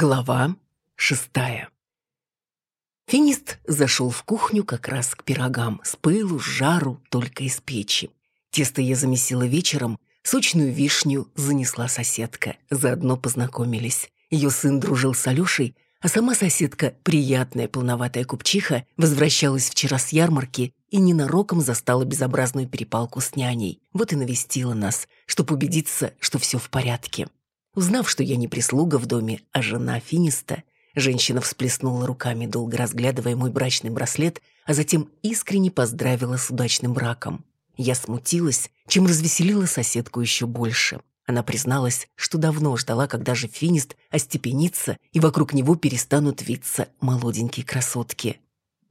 Глава шестая Финист зашел в кухню как раз к пирогам, с пылу, с жару, только из печи. Тесто я замесила вечером, сочную вишню занесла соседка, заодно познакомились. Ее сын дружил с Алешей, а сама соседка, приятная полноватая купчиха, возвращалась вчера с ярмарки и ненароком застала безобразную перепалку с няней. Вот и навестила нас, чтобы убедиться, что все в порядке. Узнав, что я не прислуга в доме, а жена Финиста, женщина всплеснула руками, долго разглядывая мой брачный браслет, а затем искренне поздравила с удачным браком. Я смутилась, чем развеселила соседку еще больше. Она призналась, что давно ждала, когда же Финист остепенится, и вокруг него перестанут виться молоденькие красотки.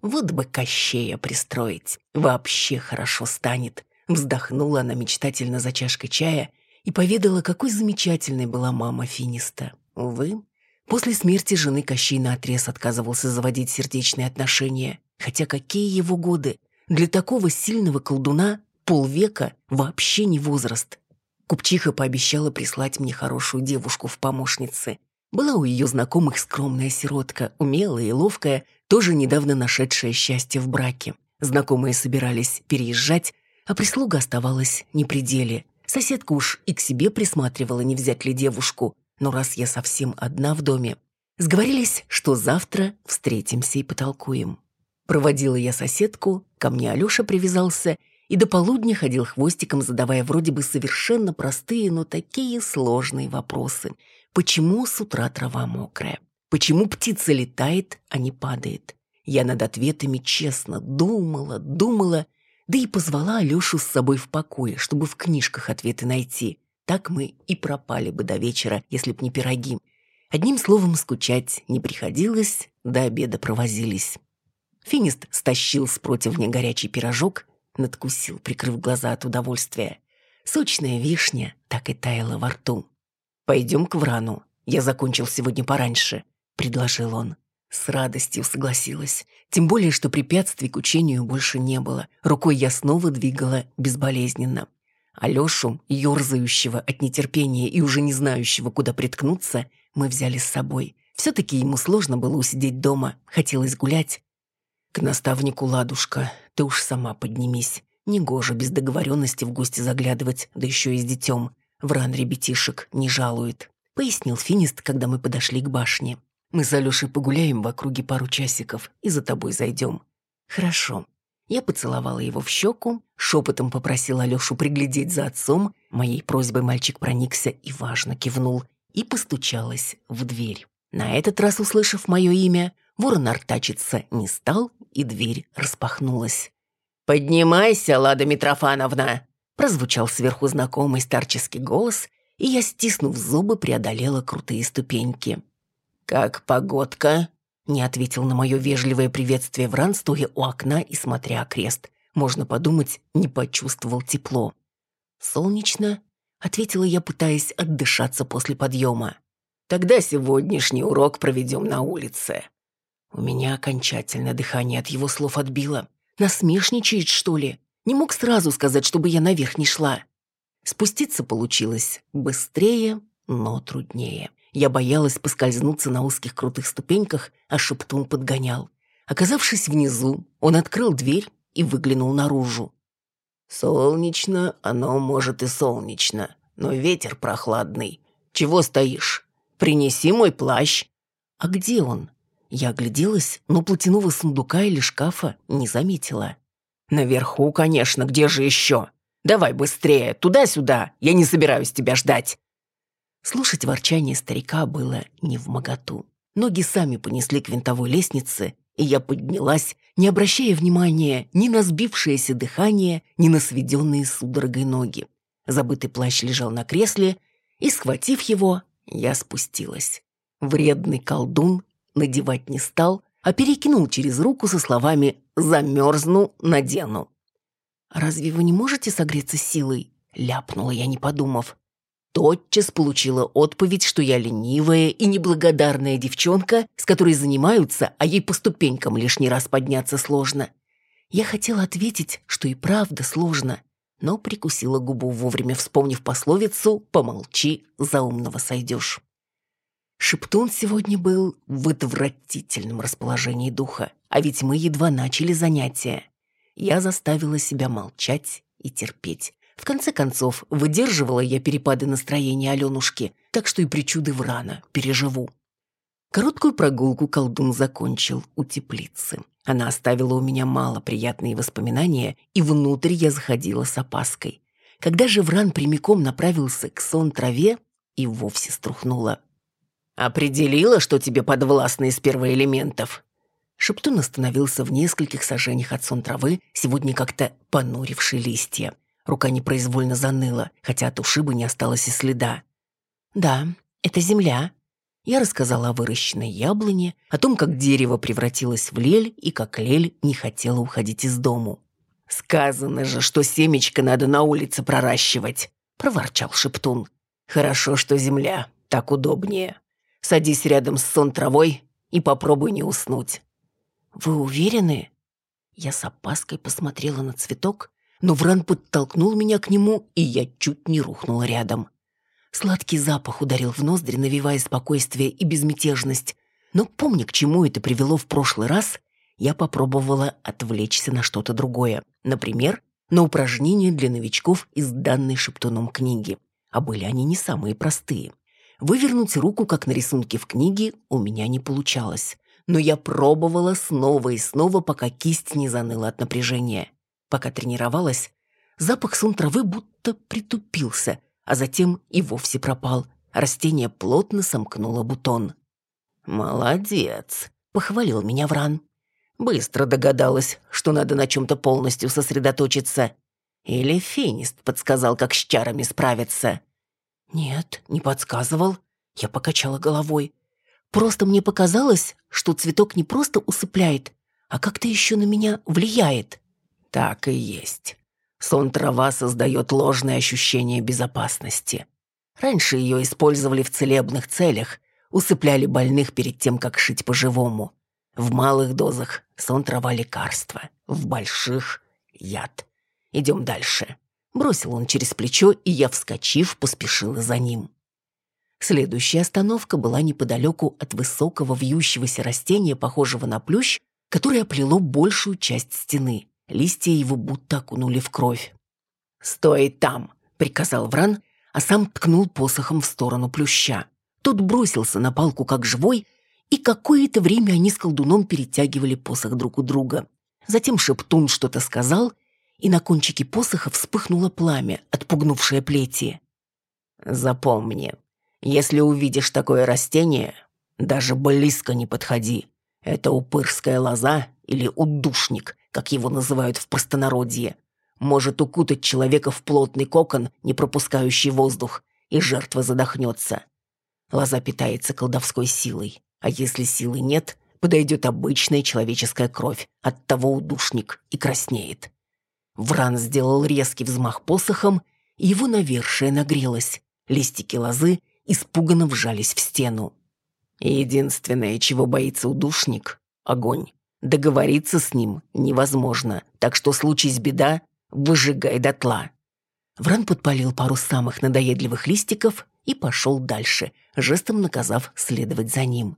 Вот бы Кощея пристроить, вообще хорошо станет. Вздохнула она мечтательно за чашкой чая и поведала, какой замечательной была мама Финиста. Увы, после смерти жены Кощей наотрез отказывался заводить сердечные отношения. Хотя какие его годы? Для такого сильного колдуна полвека вообще не возраст. Купчиха пообещала прислать мне хорошую девушку в помощницы. Была у ее знакомых скромная сиротка, умелая и ловкая, тоже недавно нашедшая счастье в браке. Знакомые собирались переезжать, а прислуга оставалась не при деле. Соседка уж и к себе присматривала, не взять ли девушку. Но раз я совсем одна в доме, сговорились, что завтра встретимся и потолкуем. Проводила я соседку, ко мне Алёша привязался и до полудня ходил хвостиком, задавая вроде бы совершенно простые, но такие сложные вопросы. Почему с утра трава мокрая? Почему птица летает, а не падает? Я над ответами честно думала, думала да и позвала Алешу с собой в покое, чтобы в книжках ответы найти. Так мы и пропали бы до вечера, если б не пироги. Одним словом, скучать не приходилось, до обеда провозились. Финист стащил с противня горячий пирожок, надкусил, прикрыв глаза от удовольствия. Сочная вишня так и таяла во рту. «Пойдем к Врану. Я закончил сегодня пораньше», — предложил он. С радостью согласилась. Тем более, что препятствий к учению больше не было. Рукой я снова двигала безболезненно. Алешу, ерзающего от нетерпения и уже не знающего, куда приткнуться, мы взяли с собой. Все-таки ему сложно было усидеть дома, хотелось гулять. К наставнику Ладушка, ты уж сама поднимись. Негоже без договоренности в гости заглядывать, да еще и с детем. Вран ребятишек не жалует, пояснил Финист, когда мы подошли к башне. Мы с Алёшей погуляем в округе пару часиков и за тобой зайдем». «Хорошо». Я поцеловала его в щеку, шепотом попросила Алёшу приглядеть за отцом, моей просьбой мальчик проникся и важно кивнул, и постучалась в дверь. На этот раз, услышав мое имя, ворон артачиться не стал, и дверь распахнулась. «Поднимайся, Лада Митрофановна!» прозвучал сверху знакомый старческий голос, и я, стиснув зубы, преодолела крутые ступеньки. «Как погодка?» Не ответил на мое вежливое приветствие Вран, стоя у окна и смотря окрест. Можно подумать, не почувствовал тепло. «Солнечно», — ответила я, пытаясь отдышаться после подъема. «Тогда сегодняшний урок проведем на улице». У меня окончательно дыхание от его слов отбило. Насмешничает, что ли? Не мог сразу сказать, чтобы я наверх не шла. Спуститься получилось быстрее, но труднее. Я боялась поскользнуться на узких крутых ступеньках, а Шептун подгонял. Оказавшись внизу, он открыл дверь и выглянул наружу. «Солнечно, оно может и солнечно, но ветер прохладный. Чего стоишь? Принеси мой плащ». «А где он?» Я огляделась, но платяного сундука или шкафа не заметила. «Наверху, конечно, где же еще? Давай быстрее, туда-сюда, я не собираюсь тебя ждать». Слушать ворчание старика было не в моготу. Ноги сами понесли к винтовой лестнице, и я поднялась, не обращая внимания ни на сбившееся дыхание, ни на сведенные судорогой ноги. Забытый плащ лежал на кресле, и, схватив его, я спустилась. Вредный колдун надевать не стал, а перекинул через руку со словами «замерзну, надену». «Разве вы не можете согреться силой?» — ляпнула я, не подумав тотчас получила отповедь, что я ленивая и неблагодарная девчонка, с которой занимаются, а ей по ступенькам лишний раз подняться сложно. Я хотела ответить, что и правда сложно, но прикусила губу вовремя, вспомнив пословицу «помолчи, за умного сойдешь». Шептун сегодня был в отвратительном расположении духа, а ведь мы едва начали занятия. Я заставила себя молчать и терпеть. В конце концов, выдерживала я перепады настроения Аленушки, так что и причуды Врана переживу. Короткую прогулку колдун закончил у теплицы. Она оставила у меня мало приятные воспоминания, и внутрь я заходила с опаской. Когда же Вран прямиком направился к сон-траве, и вовсе струхнула. «Определила, что тебе подвластны из первоэлементов?» Шептун остановился в нескольких сажениях от сон-травы, сегодня как-то понуривший листья. Рука непроизвольно заныла, хотя от ушиба не осталось и следа. «Да, это земля», я рассказала о выращенной яблоне, о том, как дерево превратилось в лель и как лель не хотела уходить из дому. «Сказано же, что семечко надо на улице проращивать», — проворчал Шептун. «Хорошо, что земля, так удобнее. Садись рядом с сон травой и попробуй не уснуть». «Вы уверены?» Я с опаской посмотрела на цветок, но Вран подтолкнул меня к нему, и я чуть не рухнула рядом. Сладкий запах ударил в ноздри, навевая спокойствие и безмятежность. Но помня, к чему это привело в прошлый раз, я попробовала отвлечься на что-то другое. Например, на упражнения для новичков из данной шептуном книги. А были они не самые простые. Вывернуть руку, как на рисунке в книге, у меня не получалось. Но я пробовала снова и снова, пока кисть не заныла от напряжения. Пока тренировалась, запах сун травы будто притупился – а затем и вовсе пропал. Растение плотно сомкнуло бутон. «Молодец», — похвалил меня Вран. «Быстро догадалась, что надо на чем-то полностью сосредоточиться. Или финист подсказал, как с чарами справиться?» «Нет, не подсказывал». Я покачала головой. «Просто мне показалось, что цветок не просто усыпляет, а как-то еще на меня влияет». «Так и есть. Сон трава создает ложное ощущение безопасности. Раньше ее использовали в целебных целях, усыпляли больных перед тем, как шить по-живому. В малых дозах сон трава лекарство, в больших — яд. Идем дальше. Бросил он через плечо, и я, вскочив, поспешила за ним. Следующая остановка была неподалеку от высокого вьющегося растения, похожего на плющ, которое оплело большую часть стены. Листья его будто окунули в кровь. «Стой там!» — приказал Вран, а сам ткнул посохом в сторону плюща. Тот бросился на палку как живой, и какое-то время они с колдуном перетягивали посох друг у друга. Затем Шептун что-то сказал, и на кончике посоха вспыхнуло пламя, отпугнувшее плети. «Запомни, если увидишь такое растение, даже близко не подходи. Это упырская лоза или удушник, как его называют в простонародье, может укутать человека в плотный кокон, не пропускающий воздух, и жертва задохнется. Лоза питается колдовской силой, а если силы нет, подойдет обычная человеческая кровь, от того удушник и краснеет. Вран сделал резкий взмах посохом, и его навершие нагрелось. Листики лозы испуганно вжались в стену. Единственное, чего боится удушник — огонь. Договориться с ним невозможно, так что случись беда, выжигай дотла. Вран подпалил пару самых надоедливых листиков и пошел дальше, жестом наказав следовать за ним.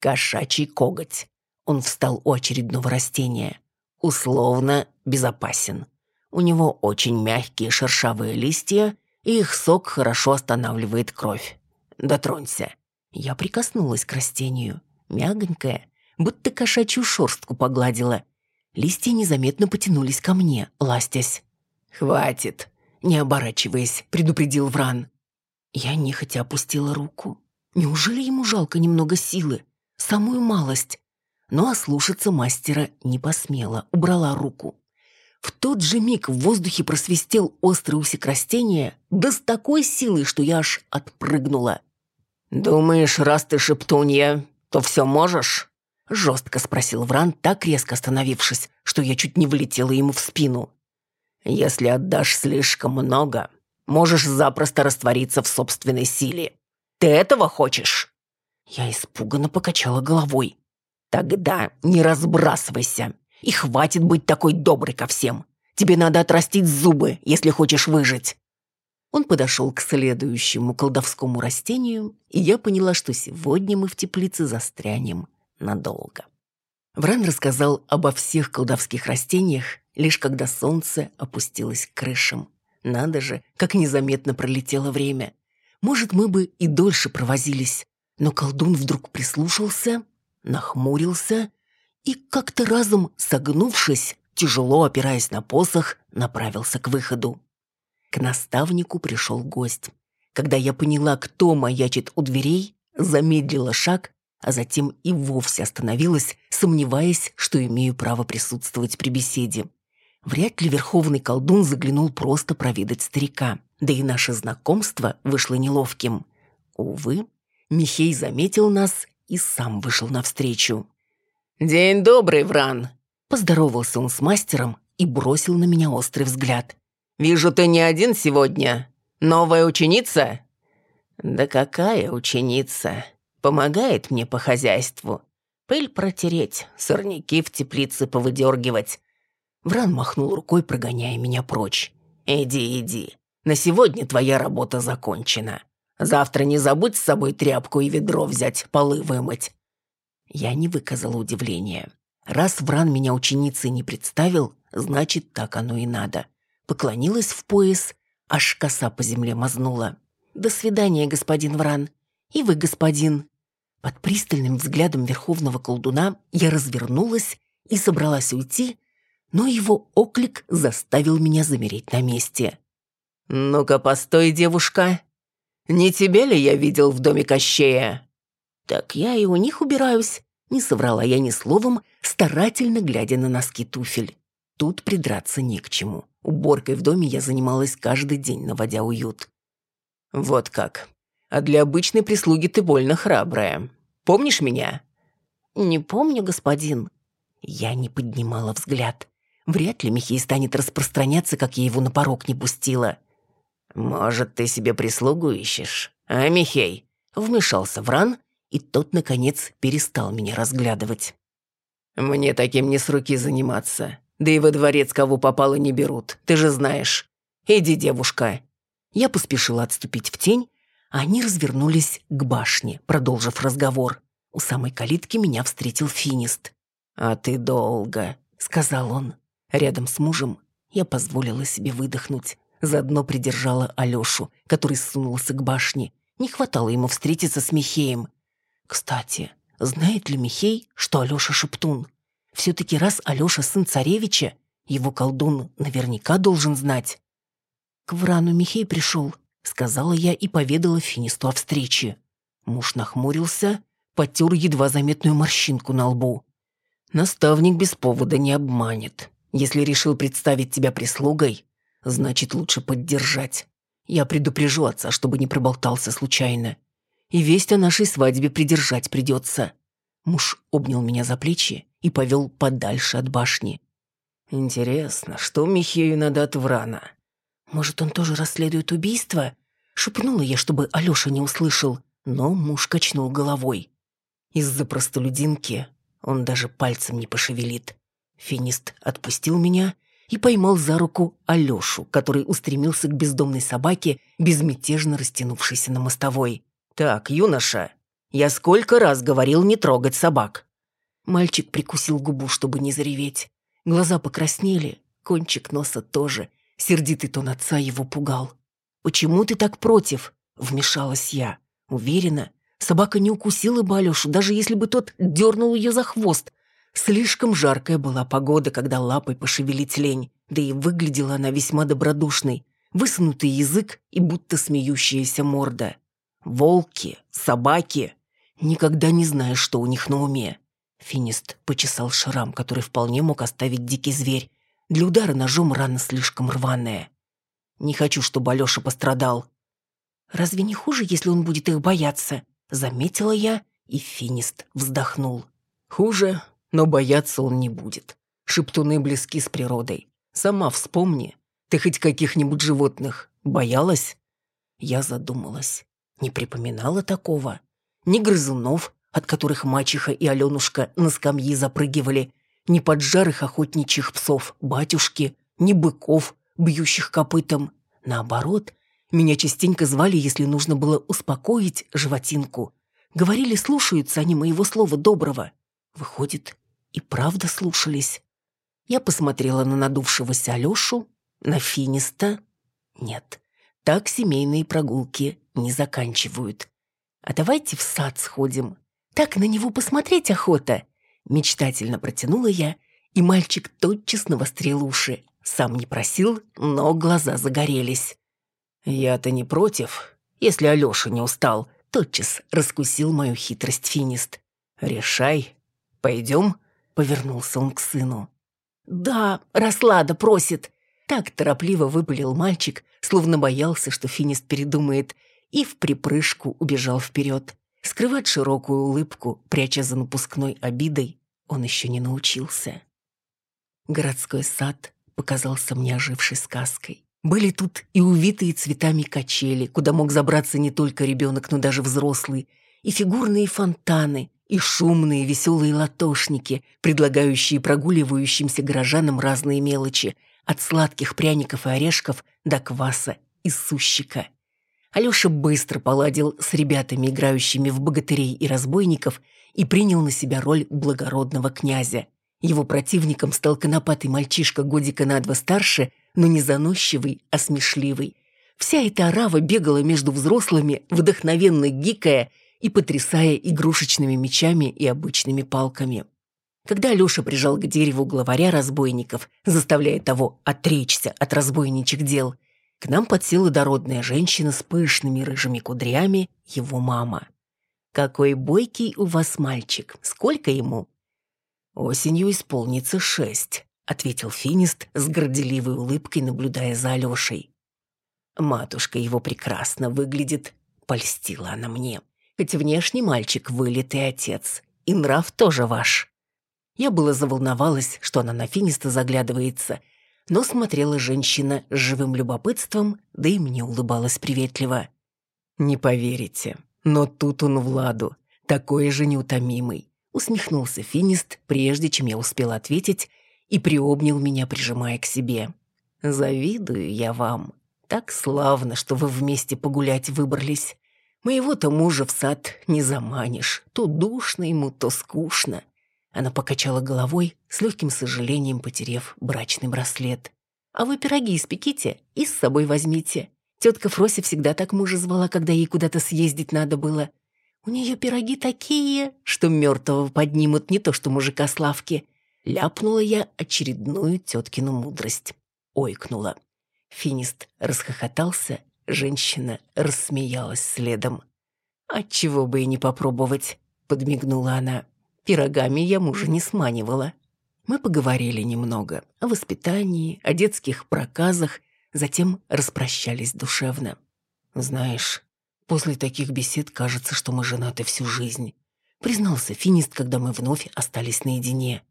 Кошачий коготь. Он встал у очередного растения. Условно безопасен. У него очень мягкие шершавые листья, и их сок хорошо останавливает кровь. Дотронься. Я прикоснулась к растению. Мягонькое, будто кошачью шерстку погладила. Листья незаметно потянулись ко мне, ластясь. «Хватит!» — не оборачиваясь, предупредил Вран. Я нехотя опустила руку. Неужели ему жалко немного силы? Самую малость. Но ослушаться мастера не посмела, убрала руку. В тот же миг в воздухе просвистел острый усик растения, да с такой силой, что я аж отпрыгнула. «Думаешь, раз ты шептунья, то все можешь?» Жестко спросил Вран, так резко остановившись, что я чуть не влетела ему в спину. «Если отдашь слишком много, можешь запросто раствориться в собственной силе. Ты этого хочешь?» Я испуганно покачала головой. «Тогда не разбрасывайся. И хватит быть такой доброй ко всем. Тебе надо отрастить зубы, если хочешь выжить». Он подошел к следующему колдовскому растению, и я поняла, что сегодня мы в теплице застрянем надолго. Вран рассказал обо всех колдовских растениях, лишь когда солнце опустилось к крышам. Надо же, как незаметно пролетело время. Может, мы бы и дольше провозились. Но колдун вдруг прислушался, нахмурился и, как-то разом согнувшись, тяжело опираясь на посох, направился к выходу. К наставнику пришел гость. Когда я поняла, кто маячит у дверей, замедлила шаг, а затем и вовсе остановилась, сомневаясь, что имею право присутствовать при беседе. Вряд ли верховный колдун заглянул просто проведать старика, да и наше знакомство вышло неловким. Увы, Михей заметил нас и сам вышел навстречу. «День добрый, Вран!» Поздоровался он с мастером и бросил на меня острый взгляд. «Вижу, ты не один сегодня. Новая ученица?» «Да какая ученица? Помогает мне по хозяйству. Пыль протереть, сорняки в теплице повыдергивать». Вран махнул рукой, прогоняя меня прочь. «Иди, иди. На сегодня твоя работа закончена. Завтра не забудь с собой тряпку и ведро взять, полы вымыть». Я не выказала удивления. Раз Вран меня ученицей не представил, значит, так оно и надо. Поклонилась в пояс, аж коса по земле мазнула. «До свидания, господин Вран. И вы, господин». Под пристальным взглядом верховного колдуна я развернулась и собралась уйти, но его оклик заставил меня замереть на месте. «Ну-ка, постой, девушка!» Не тебе ли я видел в доме Кощея?» «Так я и у них убираюсь», — не соврала я ни словом, старательно глядя на носки туфель. Тут придраться не к чему. Уборкой в доме я занималась каждый день, наводя уют. «Вот как. А для обычной прислуги ты больно храбрая. Помнишь меня?» «Не помню, господин». Я не поднимала взгляд. Вряд ли Михей станет распространяться, как я его на порог не пустила. «Может, ты себе прислугу ищешь, а, Михей?» Вмешался Вран, и тот, наконец, перестал меня разглядывать. «Мне таким не с руки заниматься. Да и во дворец кого попало не берут, ты же знаешь. Иди, девушка». Я поспешила отступить в тень, они развернулись к башне, продолжив разговор. У самой калитки меня встретил финист. «А ты долго», — сказал он. Рядом с мужем я позволила себе выдохнуть. Заодно придержала Алёшу, который сунулся к башне. Не хватало ему встретиться с Михеем. Кстати, знает ли Михей, что Алёша шептун? Все-таки раз Алёша сын царевича, его колдун наверняка должен знать. «К Врану Михей пришел», — сказала я и поведала Финисту о встрече. Муж нахмурился, потер едва заметную морщинку на лбу. «Наставник без повода не обманет. Если решил представить тебя прислугой, Значит, лучше поддержать. Я предупрежу отца, чтобы не проболтался случайно. И весть о нашей свадьбе придержать придется. Муж обнял меня за плечи и повел подальше от башни. Интересно, что Михею надо от Врана? Может, он тоже расследует убийство? Шепнула я, чтобы Алёша не услышал, но муж качнул головой. Из-за простолюдинки он даже пальцем не пошевелит. Финист отпустил меня и поймал за руку Алёшу, который устремился к бездомной собаке, безмятежно растянувшейся на мостовой. «Так, юноша, я сколько раз говорил не трогать собак!» Мальчик прикусил губу, чтобы не зареветь. Глаза покраснели, кончик носа тоже. Сердитый тон отца его пугал. «Почему ты так против?» — вмешалась я. Уверена, собака не укусила бы Алёшу, даже если бы тот дернул ее за хвост, Слишком жаркая была погода, когда лапой пошевелить лень, да и выглядела она весьма добродушной, высунутый язык и будто смеющаяся морда. Волки, собаки. Никогда не знаешь, что у них на уме. Финист почесал шрам, который вполне мог оставить дикий зверь. Для удара ножом рана слишком рваная. Не хочу, чтобы Алёша пострадал. Разве не хуже, если он будет их бояться? Заметила я, и Финист вздохнул. Хуже, но бояться он не будет. Шептуны близки с природой. Сама вспомни, ты хоть каких-нибудь животных боялась? Я задумалась. Не припоминала такого. Ни грызунов, от которых мачеха и Аленушка на скамьи запрыгивали, ни поджарых охотничьих псов батюшки, ни быков, бьющих копытом. Наоборот, Меня частенько звали, если нужно было успокоить животинку. Говорили, слушаются они моего слова доброго. Выходит, и правда слушались. Я посмотрела на надувшегося Алёшу, на Финиста. Нет, так семейные прогулки не заканчивают. А давайте в сад сходим. Так на него посмотреть охота. Мечтательно протянула я, и мальчик тотчас навострил уши. Сам не просил, но глаза загорелись. «Я-то не против, если Алёша не устал», тотчас раскусил мою хитрость Финист. «Решай. Пойдем?» — повернулся он к сыну. «Да, Раслада просит!» Так торопливо выпалил мальчик, словно боялся, что Финист передумает, и в припрыжку убежал вперед. Скрывать широкую улыбку, пряча за напускной обидой, он еще не научился. Городской сад показался мне ожившей сказкой. Были тут и увитые цветами качели, куда мог забраться не только ребенок, но даже взрослый, и фигурные фонтаны, и шумные веселые латошники, предлагающие прогуливающимся горожанам разные мелочи, от сладких пряников и орешков до кваса и сущика. Алёша быстро поладил с ребятами, играющими в богатырей и разбойников, и принял на себя роль благородного князя. Его противником стал конопатый мальчишка годика на два старше, но не заносчивый, а смешливый. Вся эта орава бегала между взрослыми, вдохновенно гикая и потрясая игрушечными мечами и обычными палками. Когда Алёша прижал к дереву главаря разбойников, заставляя того отречься от разбойничьих дел, к нам подсела дородная женщина с пышными рыжими кудрями, его мама. «Какой бойкий у вас мальчик! Сколько ему?» «Осенью исполнится шесть», — ответил Финист с горделивой улыбкой, наблюдая за Алёшей. «Матушка его прекрасно выглядит», — польстила она мне. «Хоть внешний мальчик вылитый отец, и нрав тоже ваш». Я было заволновалась, что она на Финиста заглядывается, но смотрела женщина с живым любопытством, да и мне улыбалась приветливо. «Не поверите, но тут он Владу, такой же неутомимый», усмехнулся Финист, прежде чем я успела ответить, и приобнял меня, прижимая к себе. «Завидую я вам. Так славно, что вы вместе погулять выбрались. Моего-то мужа в сад не заманишь. То душно ему, то скучно. Она покачала головой, с легким сожалением потерев брачный браслет. «А вы пироги испеките и с собой возьмите. Тетка Фрося всегда так мужа звала, когда ей куда-то съездить надо было. У нее пироги такие, что мертвого поднимут, не то что мужика Славки». Ляпнула я очередную теткину мудрость. Ойкнула. Финист расхохотался, женщина рассмеялась следом. «Отчего бы и не попробовать», — подмигнула она. Пирогами я мужа не сманивала. Мы поговорили немного о воспитании, о детских проказах, затем распрощались душевно. «Знаешь, после таких бесед кажется, что мы женаты всю жизнь», признался Финист, когда мы вновь остались наедине.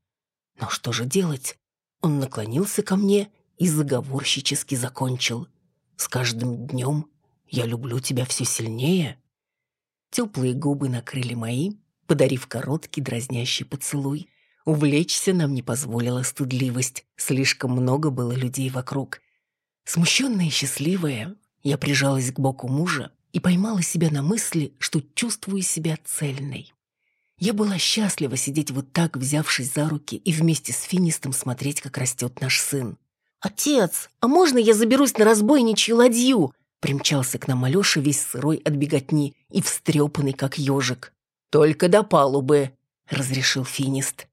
«Но что же делать?» Он наклонился ко мне и заговорщически закончил. «С каждым днем я люблю тебя все сильнее». Теплые губы накрыли мои, подарив короткий дразнящий поцелуй. Увлечься нам не позволила стыдливость, слишком много было людей вокруг. Смущенная и счастливая, я прижалась к боку мужа и поймала себя на мысли, что чувствую себя цельной. Я была счастлива сидеть вот так, взявшись за руки, и вместе с Финистом смотреть, как растет наш сын. «Отец, а можно я заберусь на разбойничью ладью?» Примчался к нам Алёша весь сырой от беготни и встрепанный, как ежик. «Только до палубы», — разрешил Финист.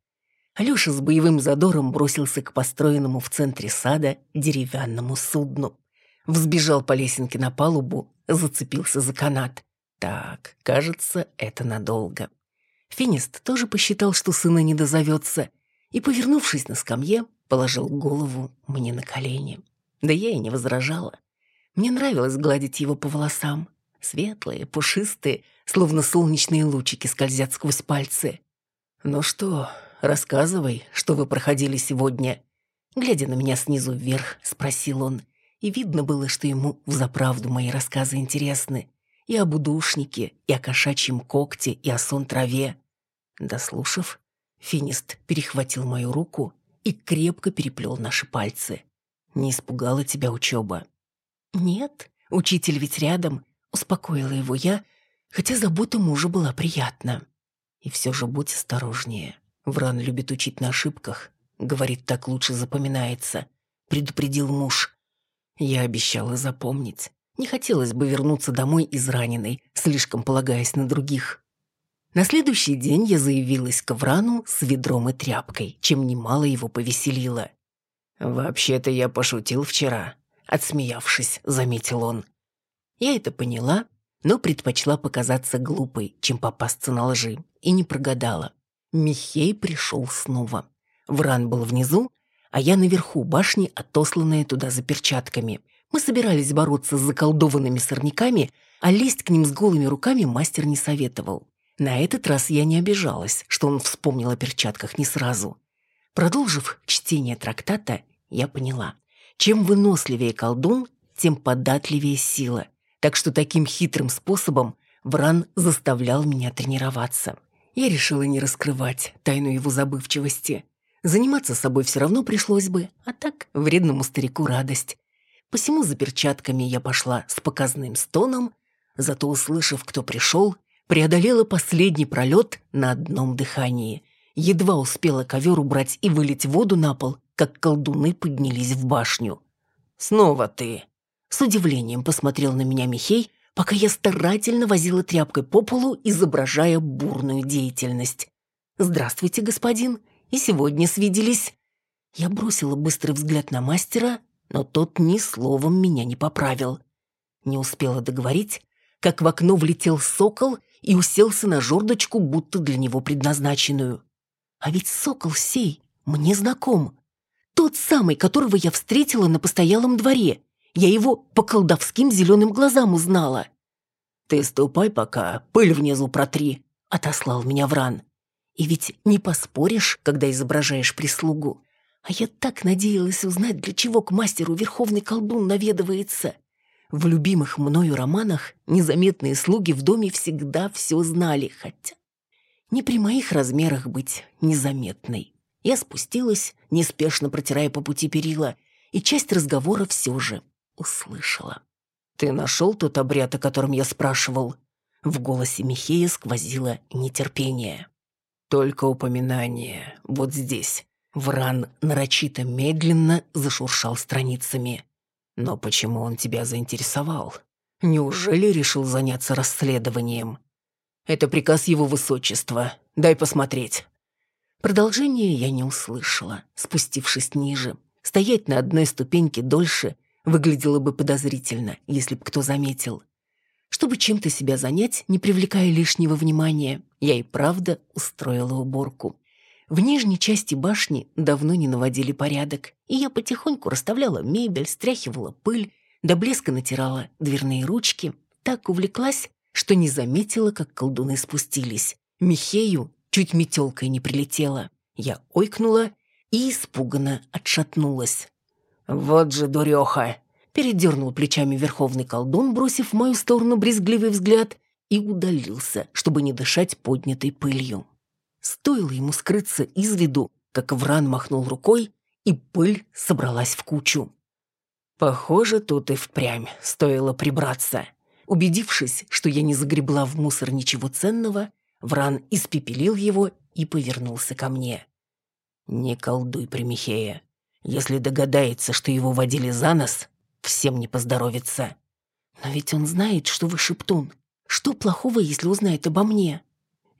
Алёша с боевым задором бросился к построенному в центре сада деревянному судну. Взбежал по лесенке на палубу, зацепился за канат. Так, кажется, это надолго. Финист тоже посчитал, что сына не дозовется, и, повернувшись на скамье, положил голову мне на колени. Да я и не возражала. Мне нравилось гладить его по волосам. Светлые, пушистые, словно солнечные лучики скользят сквозь пальцы. «Ну что, рассказывай, что вы проходили сегодня?» Глядя на меня снизу вверх, спросил он. И видно было, что ему взаправду мои рассказы интересны. И об удушнике, и о кошачьем когте, и о сон траве. Дослушав, Финист перехватил мою руку и крепко переплел наши пальцы. «Не испугала тебя учеба?» «Нет», Учитель ведь рядом, успокоила его я, хотя забота мужа была приятна. И все же будь осторожнее. Вран любит учить на ошибках. Говорит, так лучше запоминается. Предупредил муж. Я обещала запомнить. Не хотелось бы вернуться домой израненной, слишком полагаясь на других. На следующий день я заявилась к Врану с ведром и тряпкой, чем немало его повеселило. «Вообще-то я пошутил вчера», — отсмеявшись, заметил он. Я это поняла, но предпочла показаться глупой, чем попасться на лжи, и не прогадала. Михей пришел снова. Вран был внизу, а я наверху башни, отосланная туда за перчатками. Мы собирались бороться с заколдованными сорняками, а лезть к ним с голыми руками мастер не советовал. На этот раз я не обижалась, что он вспомнил о перчатках не сразу. Продолжив чтение трактата, я поняла. Чем выносливее колдун, тем податливее сила. Так что таким хитрым способом Вран заставлял меня тренироваться. Я решила не раскрывать тайну его забывчивости. Заниматься собой все равно пришлось бы, а так вредному старику радость. Посему за перчатками я пошла с показным стоном, зато, услышав, кто пришел, преодолела последний пролет на одном дыхании. Едва успела ковер убрать и вылить воду на пол, как колдуны поднялись в башню. «Снова ты!» С удивлением посмотрел на меня Михей, пока я старательно возила тряпкой по полу, изображая бурную деятельность. «Здравствуйте, господин, и сегодня свиделись». Я бросила быстрый взгляд на мастера, но тот ни словом меня не поправил. Не успела договорить, как в окно влетел сокол и уселся на жердочку, будто для него предназначенную. А ведь сокол сей мне знаком. Тот самый, которого я встретила на постоялом дворе. Я его по колдовским зеленым глазам узнала. «Ты ступай пока, пыль внизу протри», — отослал меня Вран. И ведь не поспоришь, когда изображаешь прислугу. А я так надеялась узнать, для чего к мастеру верховный колдун наведывается. В любимых мною романах незаметные слуги в доме всегда все знали, хотя не при моих размерах быть незаметной. Я спустилась, неспешно протирая по пути перила, и часть разговора все же услышала. «Ты нашел тот обряд, о котором я спрашивал?» В голосе Михея сквозило нетерпение. «Только упоминание. Вот здесь». Вран нарочито медленно зашуршал страницами. Но почему он тебя заинтересовал? Неужели решил заняться расследованием? Это приказ его высочества. Дай посмотреть. Продолжение я не услышала, спустившись ниже. Стоять на одной ступеньке дольше выглядело бы подозрительно, если бы кто заметил. Чтобы чем-то себя занять, не привлекая лишнего внимания, я и правда устроила уборку. В нижней части башни давно не наводили порядок, и я потихоньку расставляла мебель, стряхивала пыль, до блеска натирала дверные ручки. Так увлеклась, что не заметила, как колдуны спустились. Михею чуть метелкой не прилетела. Я ойкнула и испуганно отшатнулась. «Вот же дуреха!» Передернул плечами верховный колдун, бросив в мою сторону брезгливый взгляд, и удалился, чтобы не дышать поднятой пылью. Стоило ему скрыться из виду, как Вран махнул рукой, и пыль собралась в кучу. Похоже, тут и впрямь стоило прибраться. Убедившись, что я не загребла в мусор ничего ценного, Вран испепелил его и повернулся ко мне. «Не колдуй, Примихея. Если догадается, что его водили за нос, всем не поздоровится». «Но ведь он знает, что вы шептун. Что плохого, если узнает обо мне?»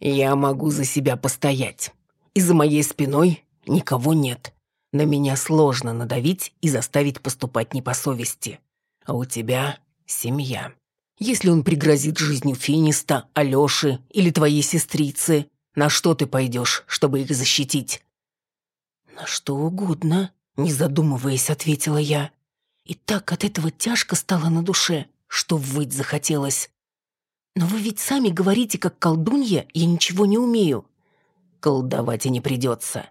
Я могу за себя постоять. И за моей спиной никого нет. На меня сложно надавить и заставить поступать не по совести. А у тебя семья. Если он пригрозит жизнью Финиста, Алёши или твоей сестрицы, на что ты пойдешь, чтобы их защитить?» «На что угодно», — не задумываясь, ответила я. И так от этого тяжко стало на душе, что выть захотелось. «Но вы ведь сами говорите, как колдунья, я ничего не умею». «Колдовать и не придется.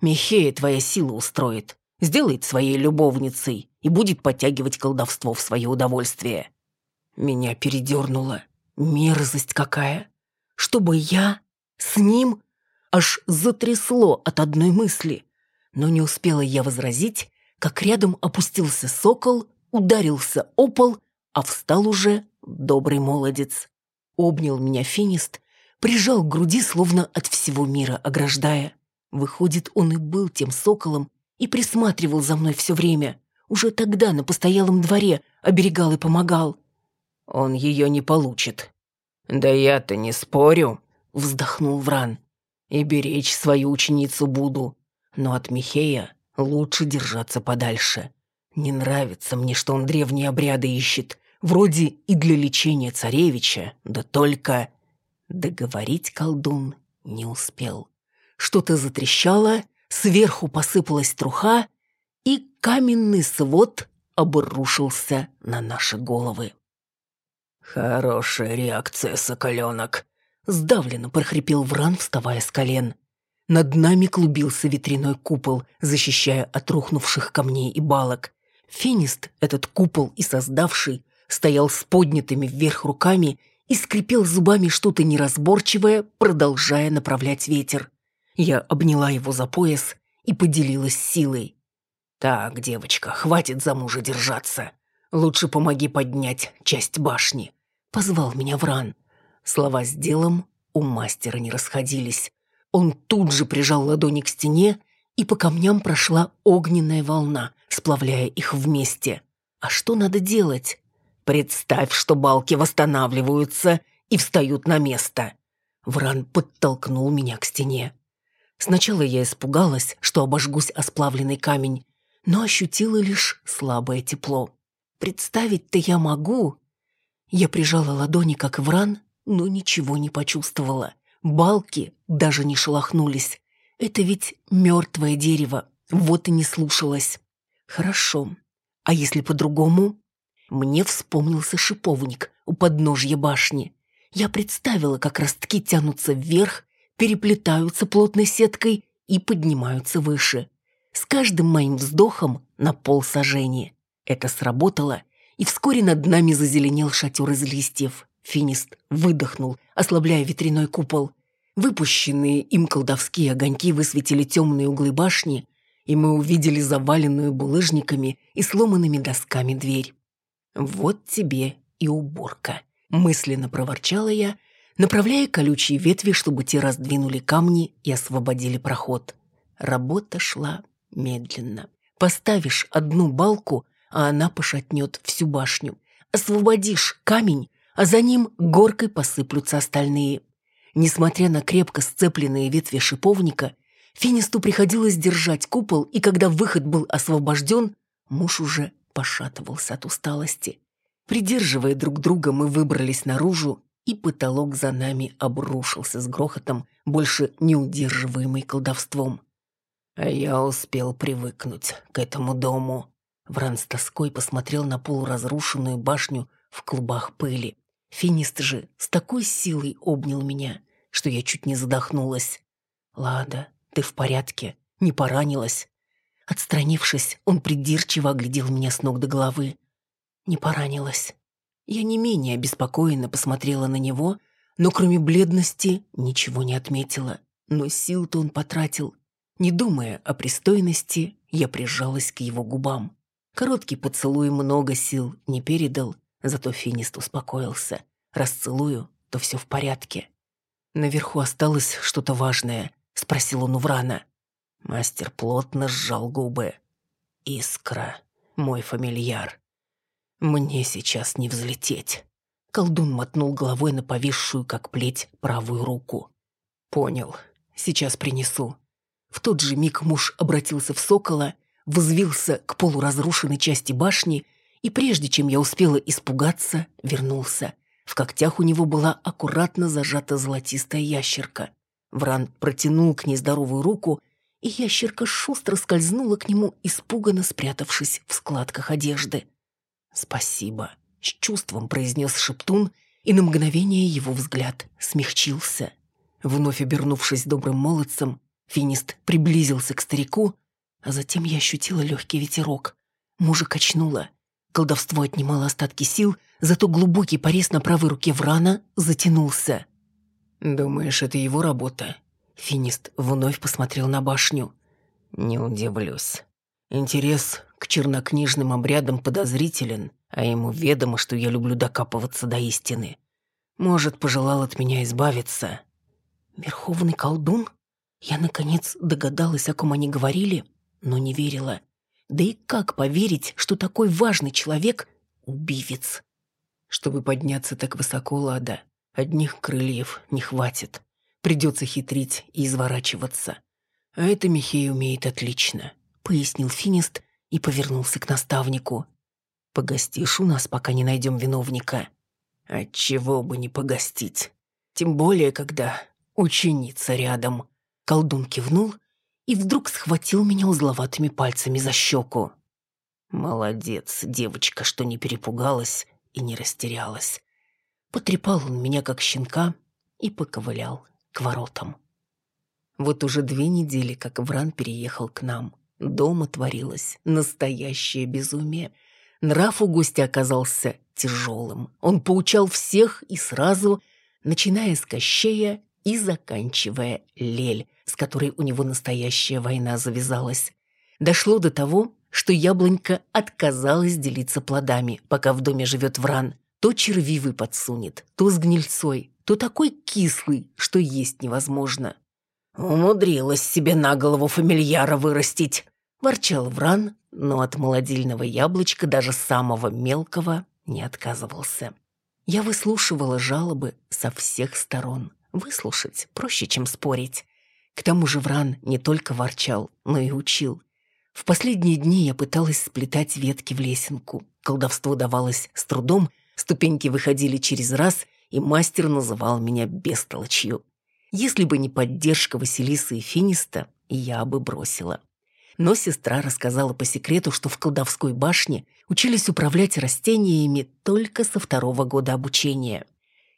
Михея твоя сила устроит, сделает своей любовницей и будет подтягивать колдовство в свое удовольствие». Меня передернуло. Мерзость какая! Чтобы я с ним аж затрясло от одной мысли. Но не успела я возразить, как рядом опустился сокол, ударился о пол, а встал уже добрый молодец. Обнял меня финист, прижал к груди, словно от всего мира ограждая. Выходит, он и был тем соколом и присматривал за мной все время. Уже тогда на постоялом дворе оберегал и помогал. Он ее не получит. «Да я-то не спорю», — вздохнул Вран. «И беречь свою ученицу буду. Но от Михея лучше держаться подальше. Не нравится мне, что он древние обряды ищет. Вроде и для лечения царевича, да только...» Договорить колдун не успел. Что-то затрещало, сверху посыпалась труха, и каменный свод обрушился на наши головы. «Хорошая реакция, соколенок!» Сдавленно прохрипел Вран, вставая с колен. Над нами клубился ветряной купол, защищая от рухнувших камней и балок. Финист, этот купол и создавший, стоял с поднятыми вверх руками и скрипел зубами что-то неразборчивое, продолжая направлять ветер. Я обняла его за пояс и поделилась силой. «Так, девочка, хватит за мужа держаться. Лучше помоги поднять часть башни. Позвал меня Вран. Слова с делом у мастера не расходились. Он тут же прижал ладони к стене, и по камням прошла огненная волна, сплавляя их вместе. А что надо делать? Представь, что балки восстанавливаются и встают на место. Вран подтолкнул меня к стене. Сначала я испугалась, что обожгусь о сплавленный камень, но ощутила лишь слабое тепло. Представить-то я могу. Я прижала ладони, как вран, но ничего не почувствовала. Балки даже не шелохнулись. Это ведь мертвое дерево, вот и не слушалось. Хорошо. А если по-другому? Мне вспомнился шиповник у подножья башни. Я представила, как ростки тянутся вверх, переплетаются плотной сеткой и поднимаются выше. С каждым моим вздохом на пол сажения. Это сработало, и вскоре над нами зазеленел шатер из листьев. Финист выдохнул, ослабляя ветряной купол. Выпущенные им колдовские огоньки высветили темные углы башни, и мы увидели заваленную булыжниками и сломанными досками дверь. «Вот тебе и уборка», — мысленно проворчала я, направляя колючие ветви, чтобы те раздвинули камни и освободили проход. Работа шла медленно. Поставишь одну балку, а она пошатнет всю башню. Освободишь камень, а за ним горкой посыплются остальные. Несмотря на крепко сцепленные ветви шиповника, Финисту приходилось держать купол, и когда выход был освобожден, муж уже пошатывался от усталости. Придерживая друг друга, мы выбрались наружу, и потолок за нами обрушился с грохотом, больше не удерживаемый колдовством. А я успел привыкнуть к этому дому. Вран с тоской посмотрел на полуразрушенную башню в клубах пыли. Финист же с такой силой обнял меня, что я чуть не задохнулась. «Лада, ты в порядке? Не поранилась?» Отстранившись, он придирчиво оглядел меня с ног до головы. «Не поранилась». Я не менее обеспокоенно посмотрела на него, но кроме бледности ничего не отметила. Но сил-то он потратил. Не думая о пристойности, я прижалась к его губам. Короткий поцелуй много сил не передал, зато Финист успокоился. Расцелую, то все в порядке. Наверху осталось что-то важное, спросил он у Врана. Мастер плотно сжал губы. Искра, мой фамильяр. Мне сейчас не взлететь. Колдун мотнул головой на повисшую, как плеть, правую руку. Понял, сейчас принесу. В тот же миг муж обратился в сокола взвился к полуразрушенной части башни и прежде чем я успела испугаться, вернулся. В когтях у него была аккуратно зажата золотистая ящерка. Вран протянул к ней здоровую руку, и ящерка шустро скользнула к нему, испуганно спрятавшись в складках одежды. «Спасибо», — с чувством произнес Шептун, и на мгновение его взгляд смягчился. Вновь обернувшись добрым молодцем, Финист приблизился к старику, а затем я ощутила легкий ветерок. Мужа качнуло. Колдовство отнимало остатки сил, зато глубокий порез на правой руке Врана затянулся. «Думаешь, это его работа?» Финист вновь посмотрел на башню. «Не удивлюсь. Интерес к чернокнижным обрядам подозрителен, а ему ведомо, что я люблю докапываться до истины. Может, пожелал от меня избавиться. Верховный колдун? Я, наконец, догадалась, о ком они говорили, но не верила. Да и как поверить, что такой важный человек — убивец? Чтобы подняться так высоко, Лада, одних крыльев не хватит. Придется хитрить и изворачиваться. А это Михей умеет отлично, — пояснил Финист и повернулся к наставнику. «Погостишь у нас, пока не найдем виновника?» «Отчего бы не погостить? Тем более, когда ученица рядом». Колдун кивнул и вдруг схватил меня узловатыми пальцами за щеку. «Молодец, девочка, что не перепугалась и не растерялась». Потрепал он меня, как щенка, и поковылял к воротам. Вот уже две недели, как Вран переехал к нам. Дома творилось настоящее безумие. Нрав у гостя оказался тяжелым. Он поучал всех и сразу, начиная с Кощея и заканчивая Лель, с которой у него настоящая война завязалась. Дошло до того, что яблонька отказалась делиться плодами, пока в доме живет Вран. То червивый подсунет, то с гнильцой, то такой кислый, что есть невозможно. «Умудрилась себе на голову фамильяра вырастить», – ворчал Вран, но от молодильного яблочка даже самого мелкого не отказывался. Я выслушивала жалобы со всех сторон. Выслушать проще, чем спорить. К тому же Вран не только ворчал, но и учил. В последние дни я пыталась сплетать ветки в лесенку. Колдовство давалось с трудом, ступеньки выходили через раз, и мастер называл меня бестолочью. Если бы не поддержка Василисы и Финиста, я бы бросила. Но сестра рассказала по секрету, что в колдовской башне учились управлять растениями только со второго года обучения.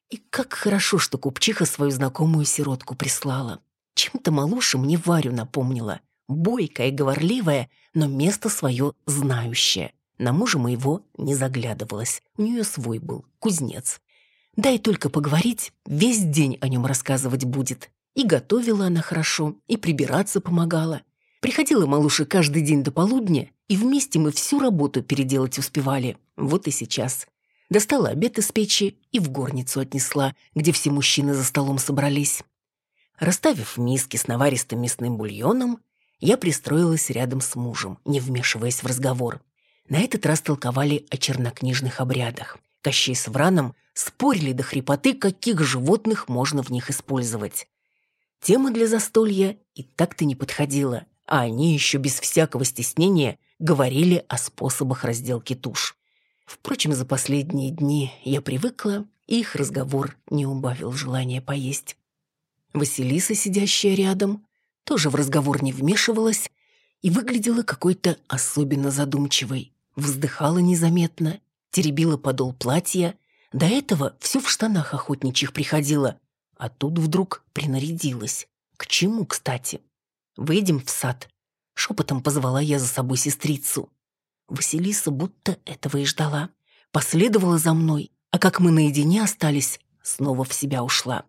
И как хорошо, что купчиха свою знакомую сиротку прислала. Чем-то малуша мне Варю напомнила. Бойкая, говорливая, но место свое знающее. На мужа моего не заглядывалась. У нее свой был, кузнец. Дай только поговорить, весь день о нем рассказывать будет. И готовила она хорошо, и прибираться помогала. Приходила малуша каждый день до полудня, и вместе мы всю работу переделать успевали. Вот и сейчас. Достала обед из печи и в горницу отнесла, где все мужчины за столом собрались. Расставив миски с наваристым мясным бульоном, я пристроилась рядом с мужем, не вмешиваясь в разговор. На этот раз толковали о чернокнижных обрядах. Кощей с Враном спорили до хрипоты, каких животных можно в них использовать. Тема для застолья и так-то не подходила, а они еще без всякого стеснения говорили о способах разделки туш. Впрочем, за последние дни я привыкла, и их разговор не убавил желания поесть. Василиса, сидящая рядом, тоже в разговор не вмешивалась и выглядела какой-то особенно задумчивой. Вздыхала незаметно, теребила подол платья до этого все в штанах охотничьих приходило, а тут вдруг принарядилась. К чему, кстати? Выйдем в сад. Шепотом позвала я за собой сестрицу. Василиса будто этого и ждала. Последовала за мной, а как мы наедине остались, снова в себя ушла.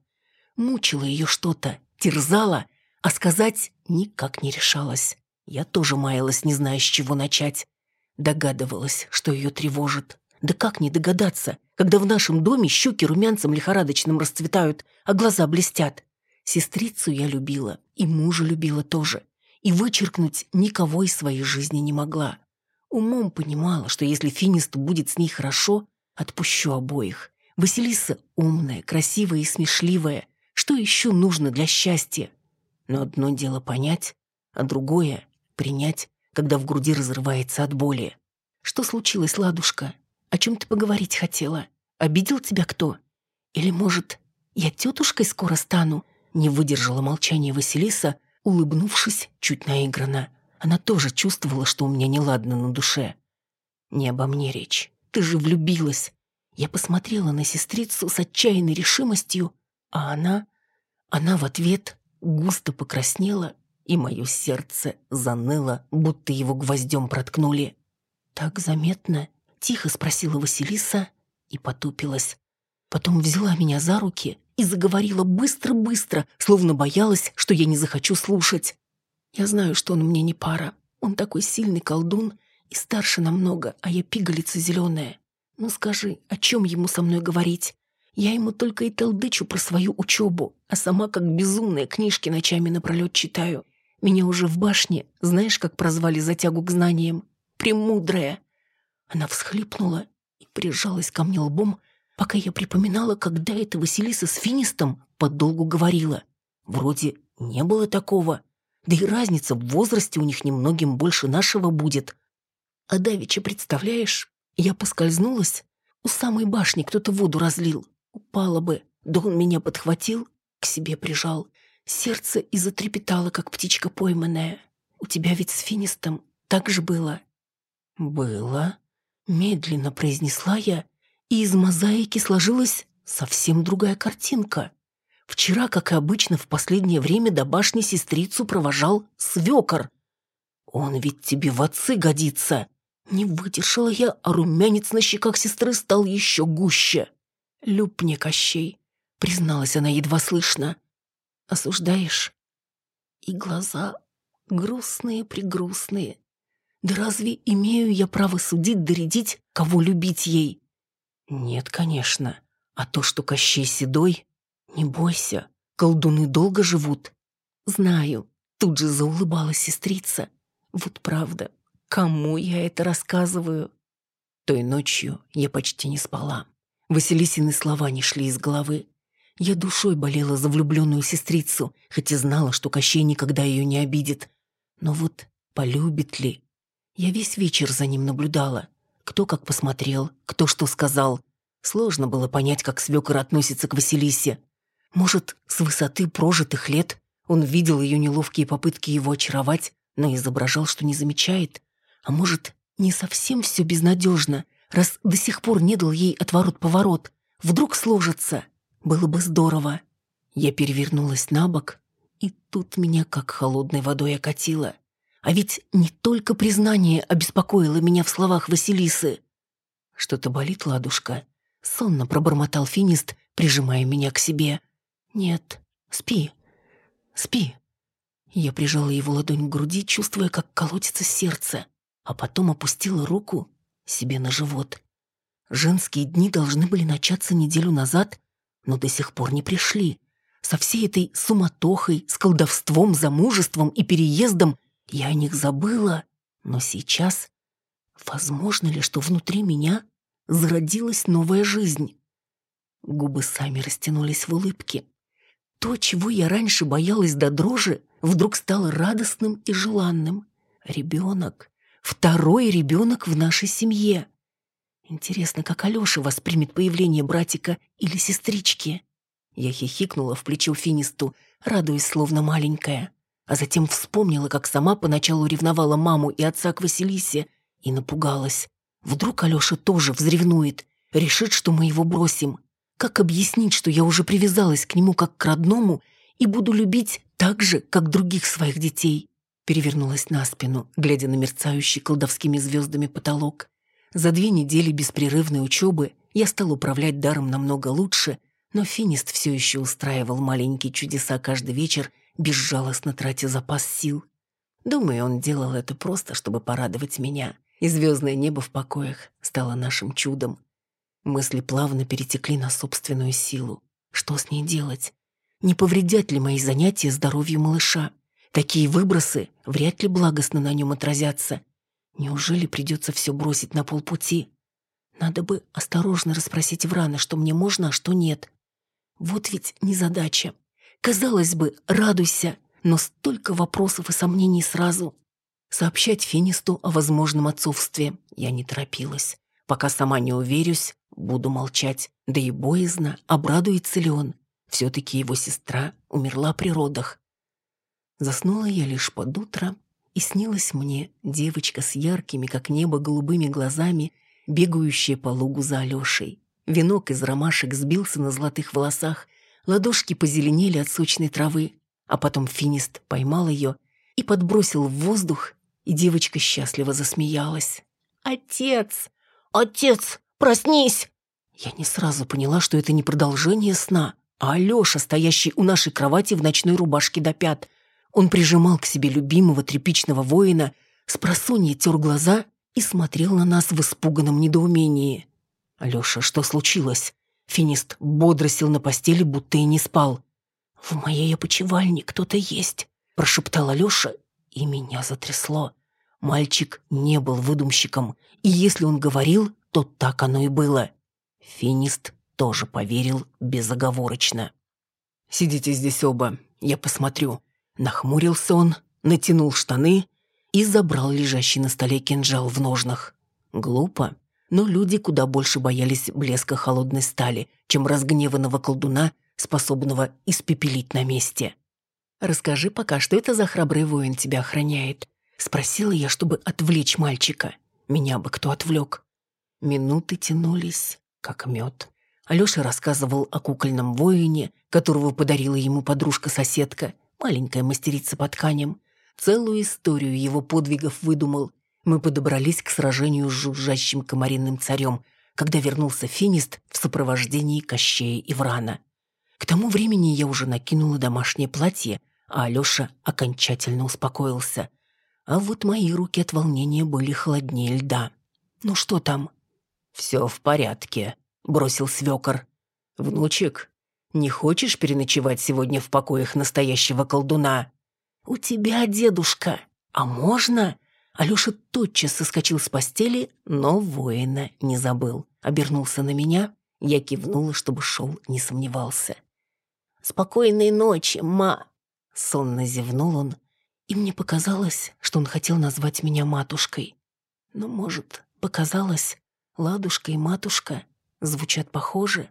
Мучила ее что-то, терзала, а сказать никак не решалась. Я тоже маялась, не зная, с чего начать. Догадывалась, что ее тревожит. Да как не догадаться, когда в нашем доме щеки румянцем лихорадочным расцветают, а глаза блестят? Сестрицу я любила, и мужа любила тоже, и вычеркнуть никого из своей жизни не могла. Умом понимала, что если Финисту будет с ней хорошо, отпущу обоих. Василиса умная, красивая и смешливая. Что еще нужно для счастья? Но одно дело понять, а другое — принять, когда в груди разрывается от боли. Что случилось, ладушка? О чем ты поговорить хотела? Обидел тебя кто? Или, может, я тетушкой скоро стану?» Не выдержала молчания Василиса, улыбнувшись чуть наигранно. Она тоже чувствовала, что у меня неладно на душе. «Не обо мне речь. Ты же влюбилась». Я посмотрела на сестрицу с отчаянной решимостью, а она... Она в ответ густо покраснела, и мое сердце заныло, будто его гвоздем проткнули. «Так заметно?» Тихо спросила Василиса и потупилась. Потом взяла меня за руки и заговорила быстро-быстро, словно боялась, что я не захочу слушать. Я знаю, что он мне не пара. Он такой сильный колдун, И старше намного, а я пигалица зеленая. Ну скажи, о чем ему со мной говорить? Я ему только и толдычу про свою учебу, а сама как безумные книжки ночами напролет читаю. Меня уже в башне, знаешь, как прозвали за тягу к знаниям? Премудрая. Она всхлипнула и прижалась ко мне лбом, пока я припоминала, когда это Василиса с Финистом подолгу говорила. Вроде не было такого. Да и разница в возрасте у них немногим больше нашего будет. А давеча, представляешь, я поскользнулась, у самой башни кто-то воду разлил. Упала бы, да он меня подхватил, к себе прижал. Сердце и затрепетало, как птичка пойманная. У тебя ведь с Финистом так же было? Было. Медленно произнесла я, и из мозаики сложилась совсем другая картинка. Вчера, как и обычно, в последнее время до башни сестрицу провожал свекор. Он ведь тебе в отцы годится. Не выдержала я, а румянец на щеках сестры стал еще гуще. «Люб мне, Кощей», — призналась она едва слышно. «Осуждаешь?» И глаза грустные-прегрустные. Да разве имею я право судить, доредить, кого любить ей? Нет, конечно. А то, что Кощей седой, не бойся, колдуны долго живут. Знаю, тут же заулыбалась сестрица. Вот правда, кому я это рассказываю? Той ночью я почти не спала. Василисины слова не шли из головы. Я душой болела за влюбленную сестрицу, хотя знала, что Кощей никогда ее не обидит. Но вот полюбит ли? Я весь вечер за ним наблюдала. Кто как посмотрел, кто что сказал. Сложно было понять, как свекор относится к Василисе. Может, с высоты прожитых лет он видел ее неловкие попытки его очаровать, но изображал, что не замечает. А может, не совсем все безнадежно — раз до сих пор не дал ей отворот-поворот. Вдруг сложится. Было бы здорово. Я перевернулась на бок, и тут меня как холодной водой окатило. А ведь не только признание обеспокоило меня в словах Василисы. Что-то болит, ладушка. Сонно пробормотал финист, прижимая меня к себе. Нет, спи, спи. Я прижала его ладонь к груди, чувствуя, как колотится сердце, а потом опустила руку себе на живот. Женские дни должны были начаться неделю назад, но до сих пор не пришли. Со всей этой суматохой, с колдовством, замужеством и переездом я о них забыла. Но сейчас... Возможно ли, что внутри меня зародилась новая жизнь? Губы сами растянулись в улыбке. То, чего я раньше боялась до дрожи, вдруг стало радостным и желанным. Ребенок. Второй ребенок в нашей семье. Интересно, как Алёша воспримет появление братика или сестрички? Я хихикнула в плечо Финисту, радуясь словно маленькая. А затем вспомнила, как сама поначалу ревновала маму и отца к Василисе и напугалась. Вдруг Алёша тоже взревнует, решит, что мы его бросим. Как объяснить, что я уже привязалась к нему как к родному и буду любить так же, как других своих детей? Перевернулась на спину, глядя на мерцающий колдовскими звездами потолок. За две недели беспрерывной учебы я стал управлять даром намного лучше, но Финист все еще устраивал маленькие чудеса каждый вечер, безжалостно тратя запас сил. Думаю, он делал это просто, чтобы порадовать меня, и звездное небо в покоях стало нашим чудом. Мысли плавно перетекли на собственную силу. Что с ней делать? Не повредят ли мои занятия здоровью малыша? Такие выбросы вряд ли благостно на нем отразятся. Неужели придется все бросить на полпути? Надо бы осторожно расспросить Врана, что мне можно, а что нет. Вот ведь незадача. Казалось бы, радуйся, но столько вопросов и сомнений сразу. Сообщать Финисту о возможном отцовстве я не торопилась. Пока сама не уверюсь, буду молчать. Да и боязно, обрадуется ли он. Все-таки его сестра умерла при родах. Заснула я лишь под утро, и снилась мне девочка с яркими, как небо, голубыми глазами, бегающая по лугу за Алешей. Венок из ромашек сбился на золотых волосах, ладошки позеленели от сочной травы, а потом финист поймал ее и подбросил в воздух, и девочка счастливо засмеялась. «Отец! Отец! Проснись!» Я не сразу поняла, что это не продолжение сна, а Алёша, стоящий у нашей кровати в ночной рубашке до пят, он прижимал к себе любимого тряпичного воина, с просонья тер глаза и смотрел на нас в испуганном недоумении. «Алёша, что случилось?» Финист бодро сел на постели, будто и не спал. «В моей опочивальне кто-то есть», – прошептал Алёша, и меня затрясло. Мальчик не был выдумщиком, и если он говорил, то так оно и было. Финист тоже поверил безоговорочно. «Сидите здесь оба, я посмотрю». Нахмурился он, натянул штаны и забрал лежащий на столе кинжал в ножнах. Глупо, но люди куда больше боялись блеска холодной стали, чем разгневанного колдуна, способного испепелить на месте. «Расскажи пока, что это за храбрый воин тебя охраняет?» Спросила я, чтобы отвлечь мальчика. Меня бы кто отвлек. Минуты тянулись, как мед. Алёша рассказывал о кукольном воине, которого подарила ему подружка-соседка, маленькая мастерица по тканям. Целую историю его подвигов выдумал. Мы подобрались к сражению с жужжащим комаринным царем, когда вернулся Финист в сопровождении Кощея и Врана. К тому времени я уже накинула домашнее платье, а Алёша окончательно успокоился. А вот мои руки от волнения были холоднее льда. «Ну что там?» «Все в порядке», — бросил свекор. «Внучек, не хочешь переночевать сегодня в покоях настоящего колдуна?» «У тебя, дедушка, а можно?» Алёша тотчас соскочил с постели, но воина не забыл. Обернулся на меня, я кивнула, чтобы шел, не сомневался. «Спокойной ночи, ма!» Сонно зевнул он, и мне показалось, что он хотел назвать меня матушкой. Но, может, показалось, ладушка и матушка звучат похоже.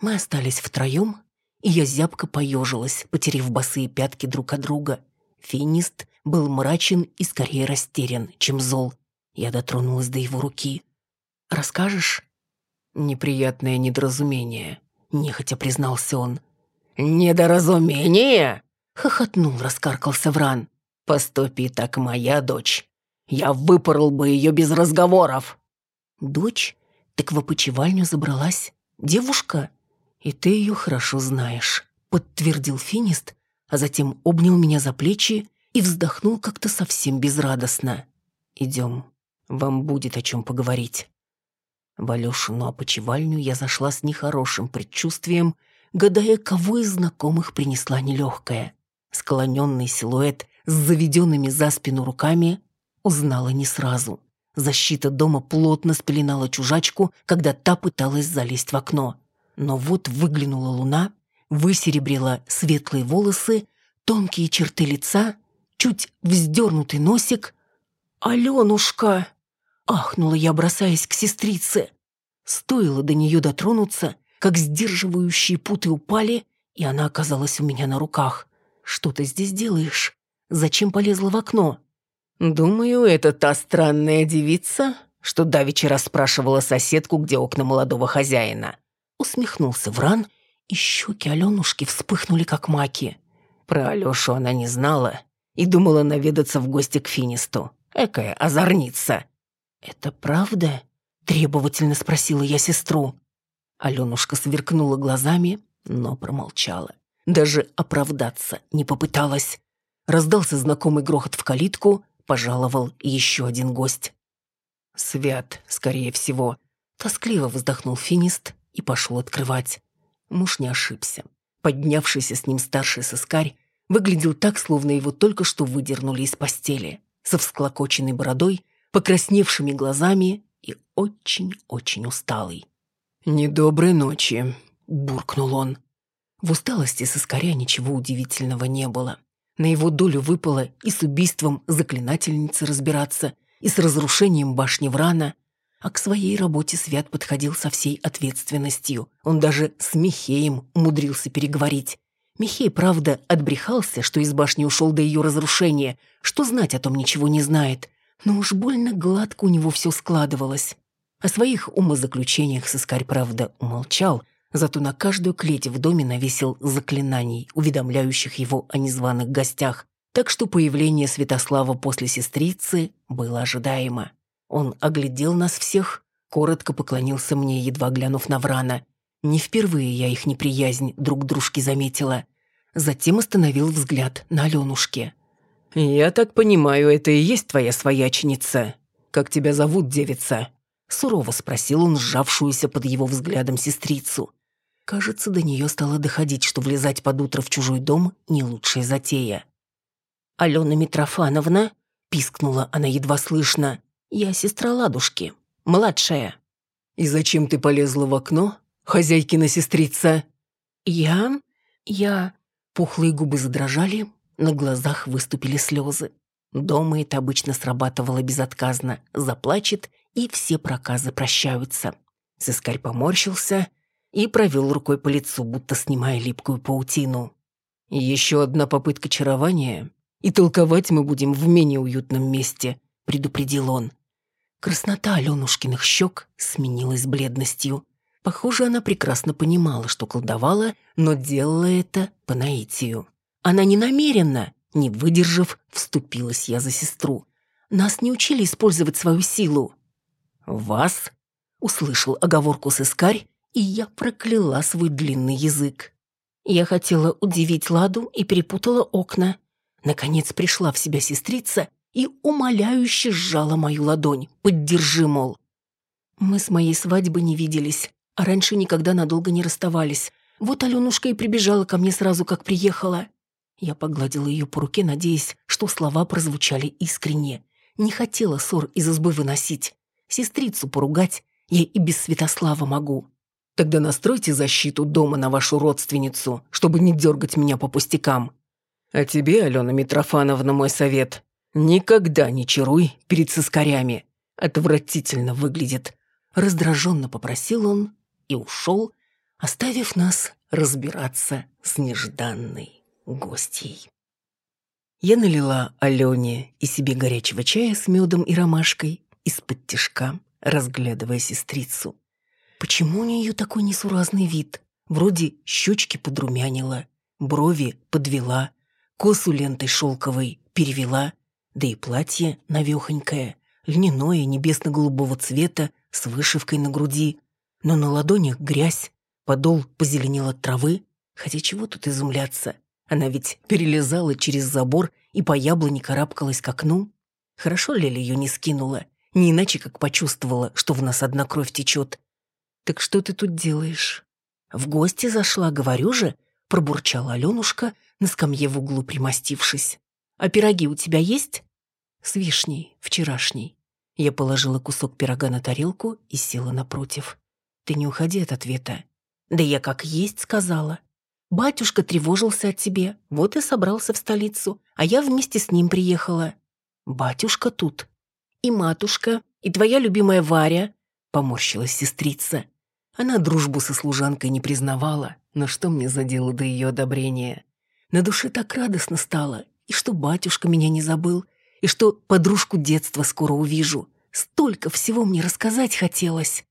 Мы остались втроем, и я зябко поежилась, потеряв босые пятки друг от друга. Финист был мрачен и скорее растерян, чем зол. Я дотронулась до его руки. «Расскажешь?» «Неприятное недоразумение», — нехотя признался он. «Недоразумение?» — хохотнул, раскаркался Вран. «Поступи так, моя дочь. Я выпорол бы ее без разговоров». «Дочь? Так в опочивальню забралась девушка?» «И ты ее хорошо знаешь», — подтвердил Финист, а затем обнял меня за плечи и вздохнул как-то совсем безрадостно. «Идем, вам будет о чем поговорить». В Алешину опочивальню я зашла с нехорошим предчувствием, гадая, кого из знакомых принесла нелегкая. Склоненный силуэт с заведенными за спину руками узнала не сразу. Защита дома плотно спеленала чужачку, когда та пыталась залезть в окно. Но вот выглянула луна, высеребрила светлые волосы, тонкие черты лица, чуть вздернутый носик. «Аленушка!» — ахнула я, бросаясь к сестрице. Стоило до нее дотронуться, как сдерживающие путы упали, и она оказалась у меня на руках. «Что ты здесь делаешь? Зачем полезла в окно?» «Думаю, это та странная девица, что давеча расспрашивала соседку, где окна молодого хозяина». Усмехнулся Вран, и щеки Аленушки вспыхнули, как маки. Про Алешу она не знала и думала наведаться в гости к Финисту. Экая озорница. «Это правда?» – требовательно спросила я сестру. Аленушка сверкнула глазами, но промолчала. Даже оправдаться не попыталась. Раздался знакомый грохот в калитку, пожаловал еще один гость. «Свят, скорее всего», — тоскливо вздохнул финист и пошел открывать. Муж не ошибся. Поднявшийся с ним старший сыскарь выглядел так, словно его только что выдернули из постели, со всклокоченной бородой, покрасневшими глазами и очень-очень усталый. «Недоброй ночи», — буркнул он. В усталости соскоря ничего удивительного не было. На его долю выпало и с убийством заклинательницы разбираться, и с разрушением башни Врана, а к своей работе Свят подходил со всей ответственностью. Он даже с Михеем умудрился переговорить. Михей, правда, отбрехался, что из башни ушел до ее разрушения, что знать о том ничего не знает. Но уж больно гладко у него все складывалось. О своих умозаключениях сыскарь, правда, умолчал, зато на каждую клеть в доме навесил заклинаний, уведомляющих его о незваных гостях, так что появление Святослава после сестрицы было ожидаемо. Он оглядел нас всех, коротко поклонился мне, едва глянув на Врана. Не впервые я их неприязнь друг дружке заметила. Затем остановил взгляд на Аленушке. «Я так понимаю, это и есть твоя свояченица?» как тебя зовут, девица?» Сурово спросил он сжавшуюся под его взглядом сестрицу. Кажется, до нее стало доходить, что влезать под утро в чужой дом — не лучшая затея. «Алена Митрофановна?» — пискнула она едва слышно. «Я сестра Ладушки, младшая». «И зачем ты полезла в окно, хозяйкина сестрица?» «Я... я...» Пухлые губы задрожали, на глазах выступили слезы. Дома это обычно срабатывало безотказно. Заплачет, и все проказы прощаются. Сыскарь поморщился и провел рукой по лицу, будто снимая липкую паутину. «Еще одна попытка чарования, и толковать мы будем в менее уютном месте», — предупредил он. Краснота Аленушкиных щек сменилась бледностью. Похоже, она прекрасно понимала, что колдовала, но делала это по наитию. Она не намеренно, не выдержав, вступилась я за сестру. Нас не учили использовать свою силу. «Вас?» — услышал оговорку сыскарь, и я прокляла свой длинный язык. Я хотела удивить Ладу и перепутала окна. Наконец пришла в себя сестрица и умоляюще сжала мою ладонь. «Поддержи, мол». Мы с моей свадьбы не виделись, а раньше никогда надолго не расставались. Вот Аленушка и прибежала ко мне сразу, как приехала. Я погладила ее по руке, надеясь, что слова прозвучали искренне. Не хотела ссор из избы выносить. Сестрицу поругать я и без Святослава могу. Тогда настройте защиту дома на вашу родственницу, чтобы не дергать меня по пустякам. А тебе, Алена Митрофановна, мой совет. Никогда не чаруй перед соскарями. Отвратительно выглядит. Раздраженно попросил он и ушел, оставив нас разбираться с нежданной гостьей. Я налила Алене и себе горячего чая с медом и ромашкой из-под тишка, разглядывая сестрицу. Почему у нее такой несуразный вид? Вроде щечки подрумянила, брови подвела, косу лентой шелковой перевела, да и платье навехонькое, льняное небесно-голубого цвета с вышивкой на груди, но на ладонях грязь, подол позеленел от травы, хотя чего тут изумляться, она ведь перелезала через забор и по яблоне карабкалась к окну. Хорошо Леля ее не скинула, не иначе как почувствовала, что в нас одна кровь течет. «Так что ты тут делаешь?» «В гости зашла, говорю же», — пробурчала Аленушка, на скамье в углу примостившись. «А пироги у тебя есть?» «С вишней, вчерашней». Я положила кусок пирога на тарелку и села напротив. «Ты не уходи от ответа». «Да я как есть сказала». Батюшка тревожился о тебе, вот и собрался в столицу, а я вместе с ним приехала. Батюшка тут. И матушка, и твоя любимая Варя, поморщилась сестрица. Она дружбу со служанкой не признавала, но что мне за дело до ее одобрения? На душе так радостно стало, и что батюшка меня не забыл, и что подружку детства скоро увижу. Столько всего мне рассказать хотелось.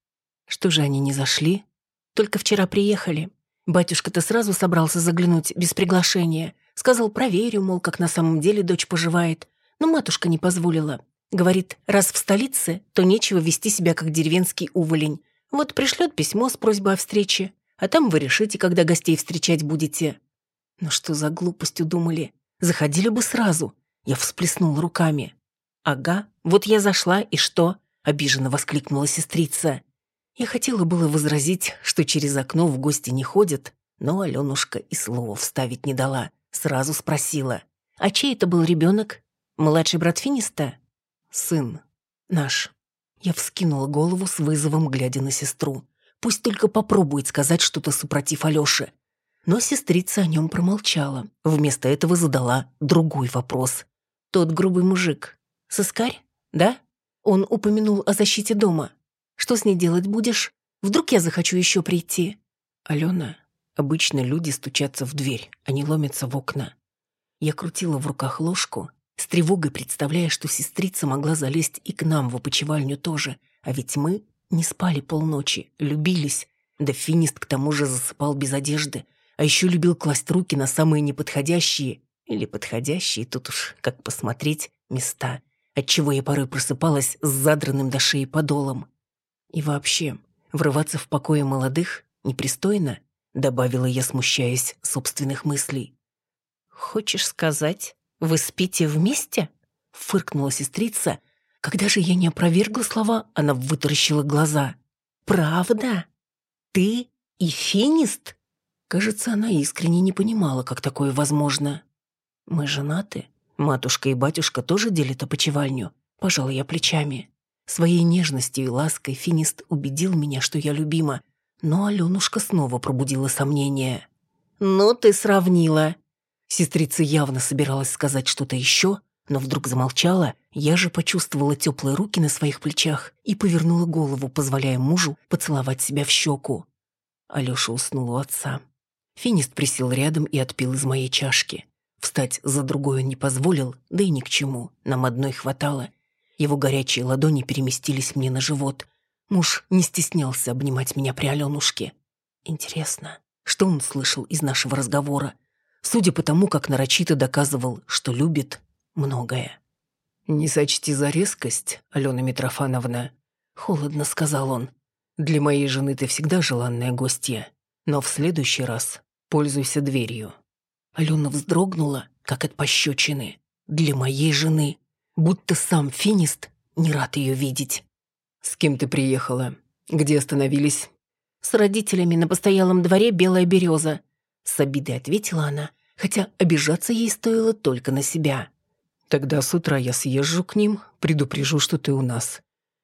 Что же они не зашли? Только вчера приехали. Батюшка-то сразу собрался заглянуть без приглашения. Сказал, проверю, мол, как на самом деле дочь поживает. Но матушка не позволила. Говорит, раз в столице, то нечего вести себя как деревенский уволень. Вот пришлет письмо с просьбой о встрече, а там вы решите, когда гостей встречать будете. Ну что за глупость удумали? Заходили бы сразу. Я всплеснула руками. Ага, вот я зашла, и что? Обиженно воскликнула сестрица. Я хотела было возразить, что через окно в гости не ходят, но Аленушка и слова вставить не дала. Сразу спросила. «А чей это был ребенок? Младший брат Финиста?» «Сын. Наш». Я вскинула голову с вызовом, глядя на сестру. Пусть только попробует сказать что-то супротив Алёши. Но сестрица о нем промолчала. Вместо этого задала другой вопрос. «Тот грубый мужик. Сыскарь? Да? Он упомянул о защите дома. Что с ней делать будешь? Вдруг я захочу еще прийти?» «Алена, обычно люди стучатся в дверь, они ломятся в окна». Я крутила в руках ложку, с тревогой представляя, что сестрица могла залезть и к нам в опочивальню тоже, а ведь мы не спали полночи, любились. Да финист к тому же засыпал без одежды, а еще любил класть руки на самые неподходящие, или подходящие, тут уж как посмотреть, места, отчего я порой просыпалась с задранным до шеи подолом. И вообще, врываться в покое молодых непристойно, добавила я, смущаясь собственных мыслей. «Хочешь сказать, вы спите вместе?» фыркнула сестрица, Когда же я не опровергла слова, она вытаращила глаза. «Правда? Ты и финист?» Кажется, она искренне не понимала, как такое возможно. «Мы женаты. Матушка и батюшка тоже делят опочивальню. Пожалуй, я плечами. Своей нежностью и лаской финист убедил меня, что я любима, но Аленушка снова пробудила сомнения. «Ну ты сравнила!» Сестрица явно собиралась сказать что-то еще, но вдруг замолчала, я же почувствовала теплые руки на своих плечах и повернула голову, позволяя мужу поцеловать себя в щеку. Алеша уснул у отца. Финист присел рядом и отпил из моей чашки. Встать за другой он не позволил, да и ни к чему, нам одной хватало. Его горячие ладони переместились мне на живот. Муж не стеснялся обнимать меня при Аленушке. Интересно, что он слышал из нашего разговора? Судя по тому, как нарочито доказывал, что любит, многое. «Не сочти за резкость, Алена Митрофановна», — холодно сказал он. «Для моей жены ты всегда желанная гостья, но в следующий раз пользуйся дверью». Алена вздрогнула, как от пощечины. «Для моей жены», будто сам финист не рад ее видеть. «С кем ты приехала? Где остановились?» «С родителями на постоялом дворе «Белая береза», — с обидой ответила она, хотя обижаться ей стоило только на себя. Тогда с утра я съезжу к ним, предупрежу, что ты у нас.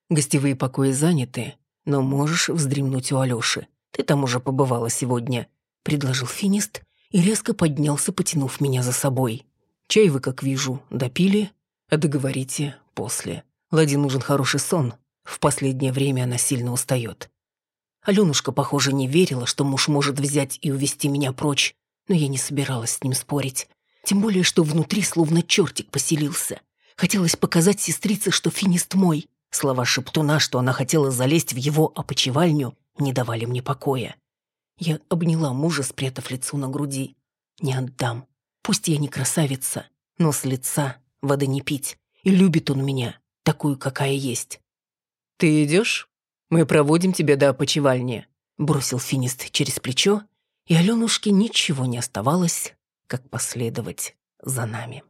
Гостевые покои заняты, но можешь вздремнуть у Алёши. Ты там уже побывала сегодня», — предложил финист и резко поднялся, потянув меня за собой. «Чай вы, как вижу, допили, а договорите после. Ладе нужен хороший сон. В последнее время она сильно устает». Алёнушка, похоже, не верила, что муж может взять и увести меня прочь, но я не собиралась с ним спорить. Тем более, что внутри словно чертик поселился. Хотелось показать сестрице, что финист мой. Слова шептуна, что она хотела залезть в его опочивальню, не давали мне покоя. Я обняла мужа, спрятав лицо на груди. Не отдам. Пусть я не красавица, но с лица воды не пить. И любит он меня, такую, какая есть. «Ты идешь? Мы проводим тебя до опочивальни», — бросил финист через плечо, и Аленушке ничего не оставалось, как последовать за нами.